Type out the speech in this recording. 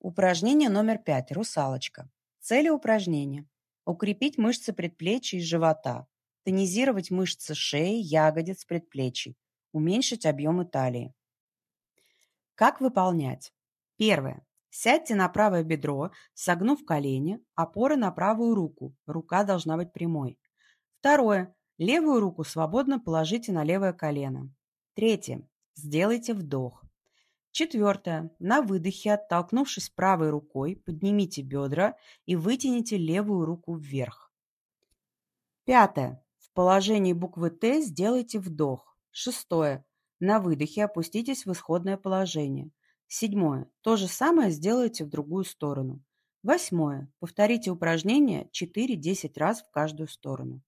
Упражнение номер пять. Русалочка. Цели упражнения. Укрепить мышцы предплечий и живота. Тонизировать мышцы шеи, ягодиц, предплечий. Уменьшить объемы талии. Как выполнять? Первое. Сядьте на правое бедро, согнув колени, опоры на правую руку. Рука должна быть прямой. Второе. Левую руку свободно положите на левое колено. Третье. Сделайте вдох. Четвертое. На выдохе, оттолкнувшись правой рукой, поднимите бедра и вытяните левую руку вверх. Пятое. В положении буквы Т сделайте вдох. Шестое. На выдохе опуститесь в исходное положение. Седьмое. То же самое сделайте в другую сторону. Восьмое. Повторите упражнение 4-10 раз в каждую сторону.